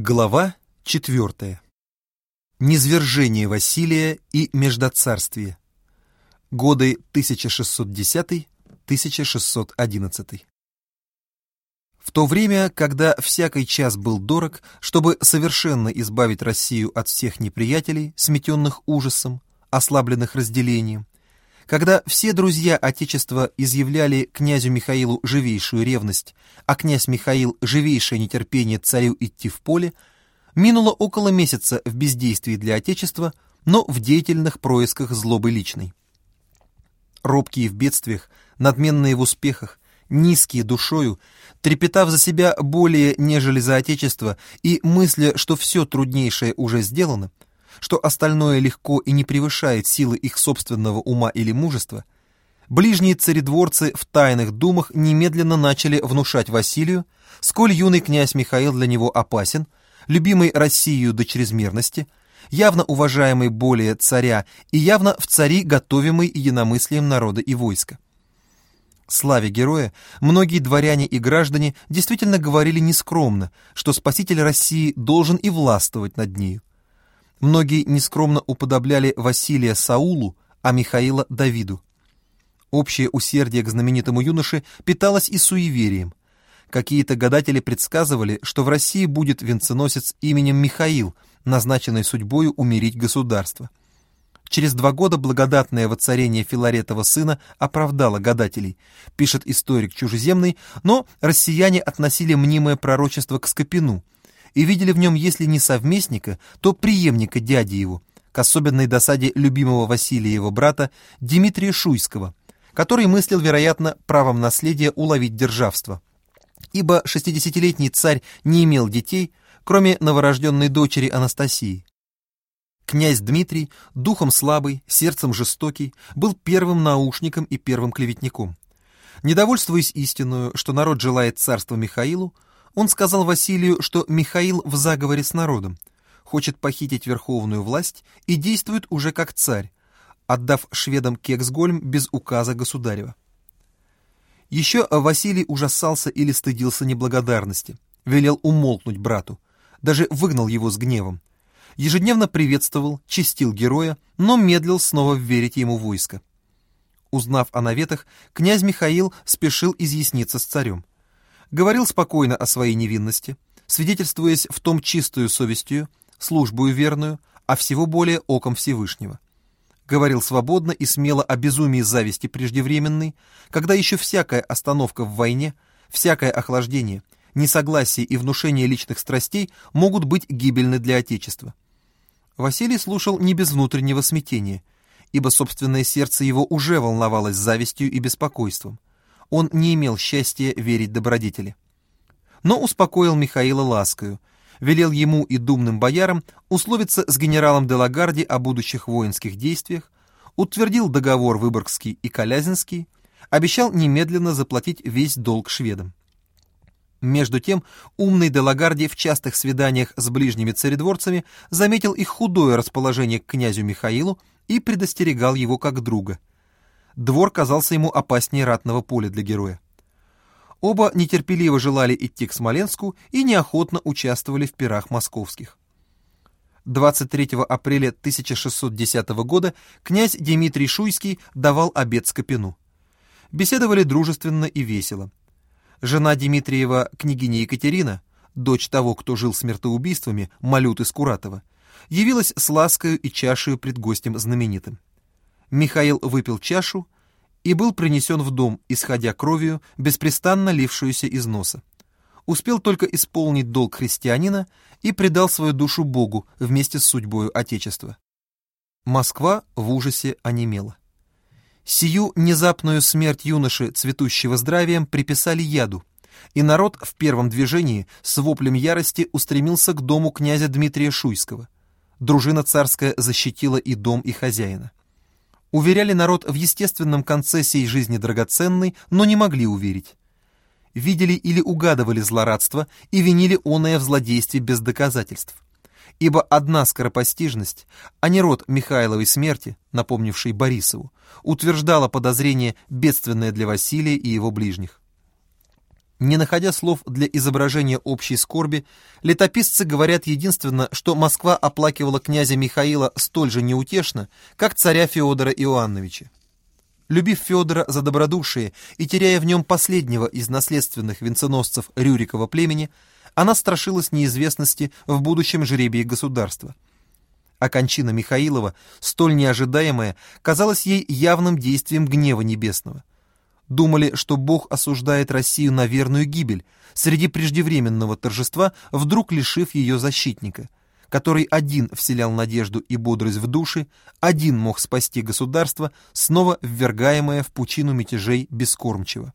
Глава четвертая. Низвержение Василия и Междоцарствие. Годы 1610-1611. В то время, когда всякий час был дорог, чтобы совершенно избавить Россию от всех неприятелей, сметенных ужасом, ослабленных разделением, когда все друзья Отечества изъявляли князю Михаилу живейшую ревность, а князь Михаил живейшее нетерпение царю идти в поле, минуло около месяца в бездействии для Отечества, но в деятельных происках злобы личной. Робкие в бедствиях, надменные в успехах, низкие душою, трепетав за себя более, нежели за Отечество, и мысля, что все труднейшее уже сделано, что остальное легко и не превышает силы их собственного ума или мужества, ближние царедворцы в тайных думах немедленно начали внушать Василию, сколь юный князь Михаил для него опасен, любимый Россию до чрезмерности, явно уважаемый более царя и явно в цари готовимый единомыслием народа и войска. Славе героя, многие дворяне и граждане действительно говорили нескромно, что спаситель России должен и властвовать над нею. Многие нескромно уподобляли Василия Саулу, а Михаила Давиду. Общее усердие к знаменитому юноше питалось и суеверием. Какие-то гадатели предсказывали, что в России будет венценосец именем Михаил, назначенный судьбою умерить государство. Через два года благодатное воцарение Филаретова сына оправдало гадателей, пишет историк чужеземный, но россияне относили мнимое пророчество к Скопину – и видели в нем, если не совместника, то преемника дяди его, к особенной досаде любимого Василия его брата Дмитрия Шуйского, который мыслил, вероятно, правом наследия уловить державство. Ибо шестидесятилетний царь не имел детей, кроме новорожденной дочери Анастасии. Князь Дмитрий, духом слабый, сердцем жестокий, был первым наушником и первым клеветником. Недовольствуясь истинную, что народ желает царства Михаилу, он сказал Василию, что Михаил в заговоре с народом, хочет похитить верховную власть и действует уже как царь, отдав шведам Кексгольм без указа государева. Еще Василий ужасался или стыдился неблагодарности, велел умолкнуть брату, даже выгнал его с гневом. Ежедневно приветствовал, чистил героя, но медлил снова верить ему войско. Узнав о наветах, князь Михаил спешил изъясниться с царем говорил спокойно о своей невинности, свидетельствуясь в том чистую совестью, службую верную, а всего более оком Всевышнего. Говорил свободно и смело о безумии зависти преждевременной, когда еще всякая остановка в войне, всякое охлаждение, несогласие и внушение личных страстей могут быть гибельны для Отечества. Василий слушал не без внутреннего смятения, ибо собственное сердце его уже волновалось завистью и беспокойством он не имел счастья верить добродетели. Но успокоил Михаила ласкою, велел ему и думным боярам условиться с генералом Делагарди о будущих воинских действиях, утвердил договор Выборгский и Колязинский, обещал немедленно заплатить весь долг шведам. Между тем, умный Делагарди в частых свиданиях с ближними царедворцами заметил их худое расположение к князю Михаилу и предостерегал его как друга – двор казался ему опаснее ратного поля для героя. Оба нетерпеливо желали идти к Смоленску и неохотно участвовали в пирах московских. 23 апреля 1610 года князь Дмитрий Шуйский давал обед Скопину. Беседовали дружественно и весело. Жена Дмитриева, княгиня Екатерина, дочь того, кто жил смертоубийствами, Малюты Скуратова, явилась с ласкою и чашею пред гостем знаменитым. Михаил выпил чашу и был принесен в дом, исходя кровью, беспрестанно лившуюся из носа. Успел только исполнить долг христианина и предал свою душу Богу вместе с судьбою Отечества. Москва в ужасе онемела. Сию внезапную смерть юноши, цветущего здравием, приписали яду, и народ в первом движении с воплем ярости устремился к дому князя Дмитрия Шуйского. Дружина царская защитила и дом, и хозяина уверяли народ в естественном конце сей жизни драгоценной, но не могли уверить. Видели или угадывали злорадство и винили оное в злодействе без доказательств. Ибо одна скоропостижность, а не род Михайловой смерти, напомнивший Борисову, утверждала подозрение бедственное для Василия и его ближних. Не находя слов для изображения общей скорби, летописцы говорят единственно, что Москва оплакивала князя Михаила столь же неутешно, как царя Феодора Иоанновича. Любив Федора за добродушие и теряя в нем последнего из наследственных венценосцев Рюрикова племени, она страшилась неизвестности в будущем жребии государства. А кончина Михаилова, столь неожидаемая, казалась ей явным действием гнева небесного. Думали, что Бог осуждает Россию на верную гибель, среди преждевременного торжества вдруг лишив ее защитника – который один вселял надежду и бодрость в души, один мог спасти государство, снова ввергаемое в пучину мятежей бескормчиво.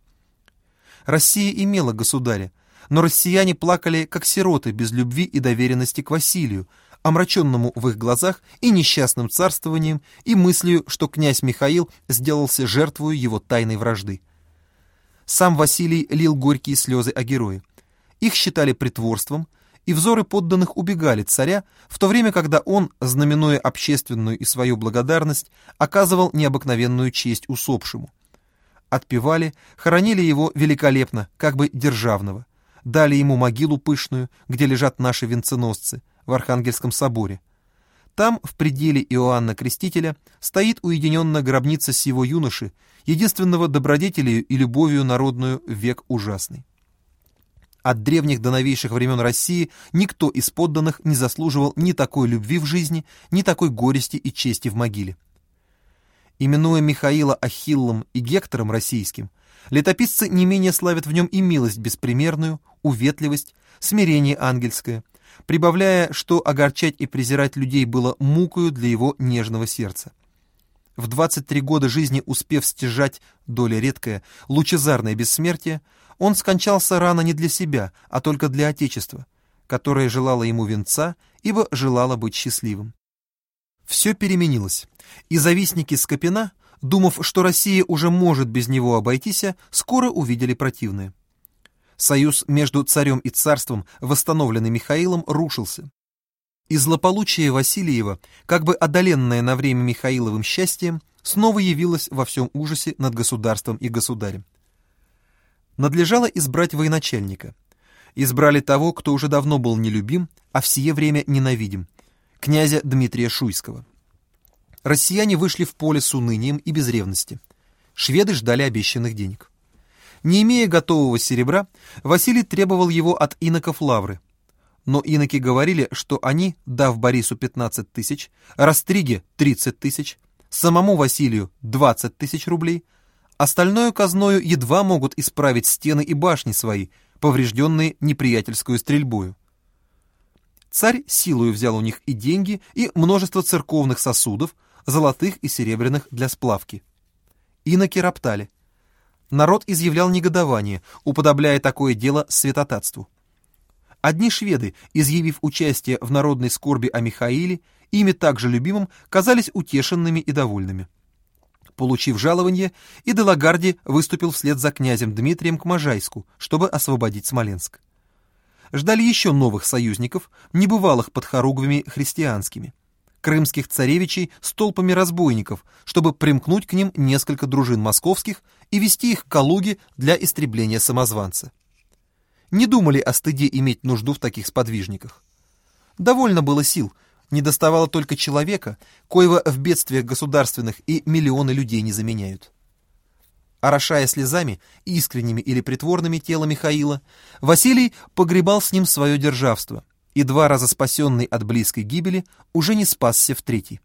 Россия имела государя, но россияне плакали, как сироты, без любви и доверенности к Василию, омраченному в их глазах и несчастным царствованием, и мыслью, что князь Михаил сделался жертвою его тайной вражды. Сам Василий лил горькие слезы о герое. Их считали притворством, и взоры подданных убегали царя, в то время, когда он, знаменуя общественную и свою благодарность, оказывал необыкновенную честь усопшему. Отпевали, хоронили его великолепно, как бы державного, дали ему могилу пышную, где лежат наши венценосцы, в Архангельском соборе. Там, в пределе Иоанна Крестителя, стоит уединенная гробница сего юноши, единственного добродетелью и любовью народную век ужасный. От древних до новейших времен России никто из подданных не заслуживал ни такой любви в жизни, ни такой горести и чести в могиле. Именуя Михаила Ахиллом и Гектором российским, летописцы не менее славят в нем и милость беспримерную, уветливость, смирение ангельское, прибавляя, что огорчать и презирать людей было мукою для его нежного сердца. В 23 года жизни успев стяжать, доля редкая, лучезарное бессмертие, он скончался рано не для себя, а только для Отечества, которое желало ему венца, ибо желало быть счастливым. Все переменилось, и завистники Скопина, думав, что Россия уже может без него обойтись, скоро увидели противное. Союз между царем и царством, восстановленный Михаилом, рушился. И злополучие Васильева, как бы одоленное на время Михаиловым счастьем, снова явилось во всем ужасе над государством и государем надлежало избрать военачальника. Избрали того, кто уже давно был нелюбим, а в сие время ненавидим, князя Дмитрия Шуйского. Россияне вышли в поле с унынием и без ревности. Шведы ждали обещанных денег. Не имея готового серебра, Василий требовал его от иноков Лавры. Но иноки говорили, что они, дав Борису 15 тысяч, Растриге 30 тысяч, самому Василию 20 тысяч рублей, Остальную казною едва могут исправить стены и башни свои, поврежденные неприятельскую стрельбою. Царь силою взял у них и деньги, и множество церковных сосудов, золотых и серебряных для сплавки. Иноки роптали. Народ изъявлял негодование, уподобляя такое дело святотатству. Одни шведы, изъявив участие в народной скорби о Михаиле, ими также любимым, казались утешенными и довольными. Получив жалование, и выступил вслед за князем Дмитрием к Можайску, чтобы освободить Смоленск. Ждали еще новых союзников, небывалых под хоругвями христианскими, крымских царевичей с толпами разбойников, чтобы примкнуть к ним несколько дружин московских и вести их к Калуге для истребления самозванца. Не думали о стыде иметь нужду в таких сподвижниках. Довольно было сил, не доставало только человека, коего в бедствиях государственных и миллионы людей не заменяют. Орошая слезами, искренними или притворными тело Михаила, Василий погребал с ним свое державство, и два раза спасенный от близкой гибели уже не спасся в третий.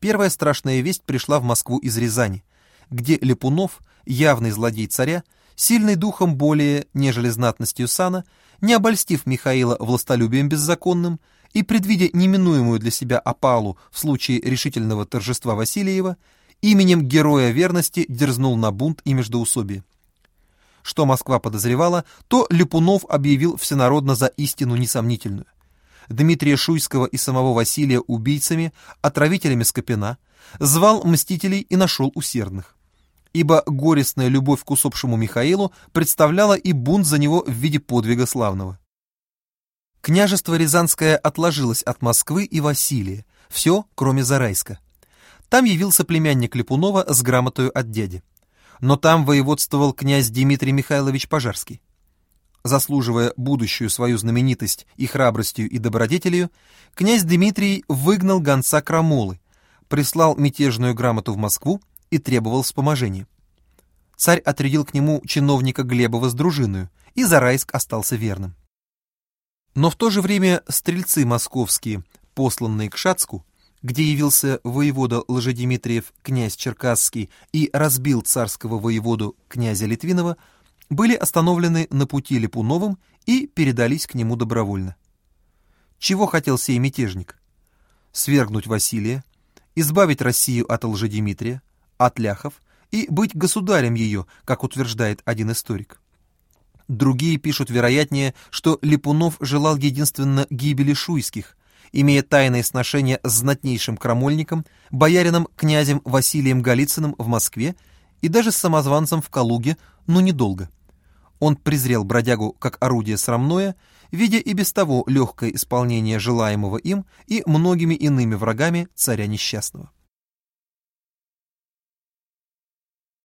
Первая страшная весть пришла в Москву из Рязани, где Лепунов, явный злодей царя, сильный духом более, нежели знатностью сана, не обольстив Михаила властолюбием беззаконным, и, предвидя неминуемую для себя опалу в случае решительного торжества Васильева, именем героя верности дерзнул на бунт и междоусобие. Что Москва подозревала, то Липунов объявил всенародно за истину несомнительную. Дмитрия Шуйского и самого Василия убийцами, отравителями Скопина, звал мстителей и нашел усердных. Ибо горестная любовь к усопшему Михаилу представляла и бунт за него в виде подвига славного. Княжество Рязанское отложилось от Москвы и Василия, все, кроме Зарайска. Там явился племянник Липунова с грамотою от дяди. Но там воеводствовал князь Дмитрий Михайлович Пожарский. Заслуживая будущую свою знаменитость и храбростью и добродетелью, князь Дмитрий выгнал гонца Крамолы, прислал мятежную грамоту в Москву и требовал вспоможения. Царь отрядил к нему чиновника Глебова с дружиною, и Зарайск остался верным. Но в то же время стрельцы московские, посланные к Шацку, где явился воевода Лжедимитриев князь Черкасский и разбил царского воеводу князя Литвинова, были остановлены на пути Липуновым и передались к нему добровольно. Чего хотел сей мятежник? Свергнуть Василия, избавить Россию от Лжедимитрия, от ляхов и быть государем ее, как утверждает один историк. Другие пишут вероятнее, что Липунов желал единственно гибели шуйских, имея тайные сношения с знатнейшим крамольником, боярином князем Василием Голицыным в Москве и даже с самозванцем в Калуге, но недолго. Он презрел бродягу как орудие срамное, видя и без того легкое исполнение желаемого им и многими иными врагами царя несчастного.